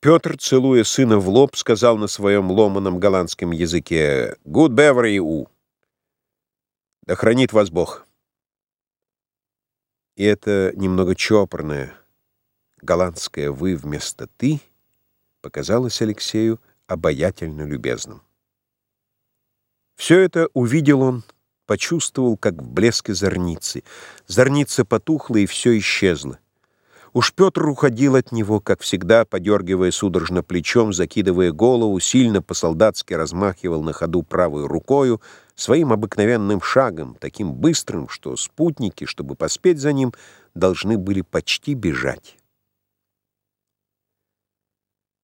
Петр, целуя сына в лоб, сказал на своем ломаном голландском языке «Good beverly у». «Да хранит вас Бог». И это немного чопорное, голландское «вы» вместо «ты» показалось Алексею обаятельно любезным. Все это увидел он, почувствовал, как в блеске зорницы. Зорница потухла, и все исчезло. Уж Петр уходил от него, как всегда, подергивая судорожно плечом, закидывая голову, сильно по-солдатски размахивал на ходу правой рукою, своим обыкновенным шагом, таким быстрым, что спутники, чтобы поспеть за ним, должны были почти бежать.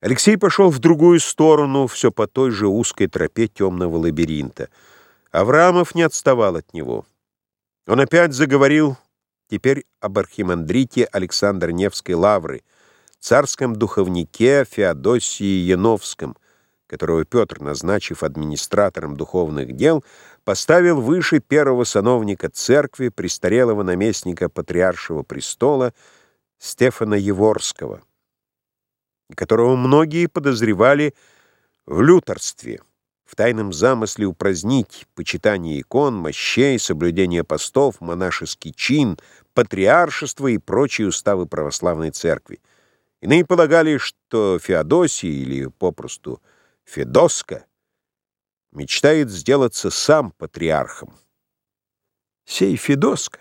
Алексей пошел в другую сторону, все по той же узкой тропе темного лабиринта. Авраамов не отставал от него. Он опять заговорил Теперь об архимандрите Александр Невской лавры, царском духовнике Феодосии Яновском, которого Петр, назначив администратором духовных дел, поставил выше первого сановника церкви, престарелого наместника патриаршего престола Стефана Еворского, которого многие подозревали в лютерстве в тайном замысле упразднить почитание икон, мощей, соблюдение постов, монашеский чин, патриаршество и прочие уставы православной церкви. Иные полагали, что Феодосий или попросту Федоска мечтает сделаться сам патриархом. «Сей Федоска,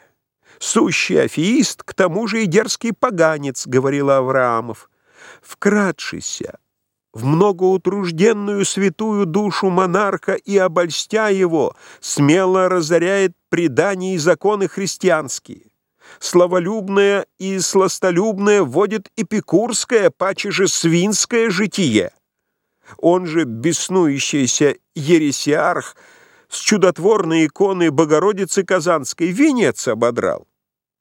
сущий афеист, к тому же и дерзкий поганец», — говорил Авраамов, — «вкратшися, в многоутружденную святую душу монарха и, обольстя его, смело разоряет предания и законы христианские. Славолюбное и сластолюбное вводит эпикурское, паче же свинское житие. Он же беснующийся ересиарх с чудотворной иконой Богородицы Казанской венец ободрал.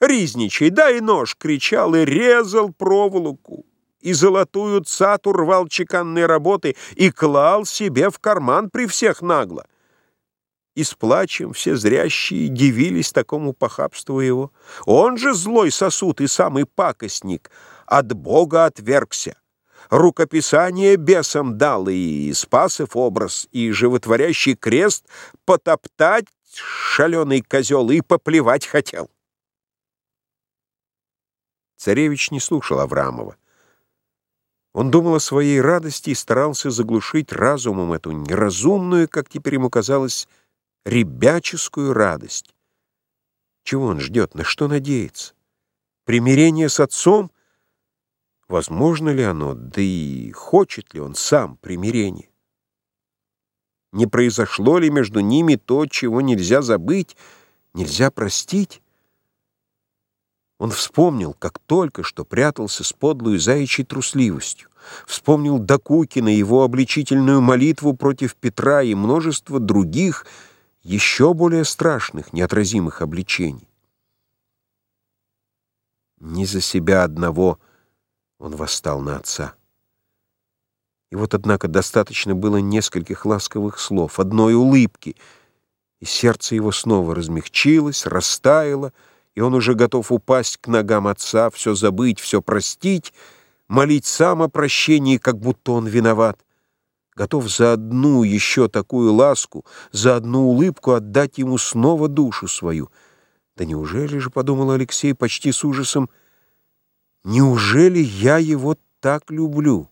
«Ризничай, дай нож!» — кричал и резал проволоку и золотую цату рвал чеканной работы и клал себе в карман при всех нагло. И с плачем все зрящие дивились такому похабству его. Он же злой сосуд и самый пакостник, от Бога отвергся. Рукописание бесам дал, и спасов образ, и животворящий крест потоптать шаленый козел и поплевать хотел. Царевич не слушал Аврамова. Он думал о своей радости и старался заглушить разумом эту неразумную, как теперь ему казалось, ребяческую радость. Чего он ждет, на что надеется? Примирение с отцом? Возможно ли оно, да и хочет ли он сам примирения? Не произошло ли между ними то, чего нельзя забыть, нельзя простить? Он вспомнил, как только что прятался с подлой заячьей трусливостью. Вспомнил Докукина, его обличительную молитву против Петра и множество других, еще более страшных, неотразимых обличений. Не за себя одного он восстал на отца. И вот, однако, достаточно было нескольких ласковых слов, одной улыбки, и сердце его снова размягчилось, растаяло, и он уже готов упасть к ногам отца, все забыть, все простить, молить сам о прощении, как будто он виноват, готов за одну еще такую ласку, за одну улыбку отдать ему снова душу свою. Да неужели же, — подумал Алексей почти с ужасом, — неужели я его так люблю?»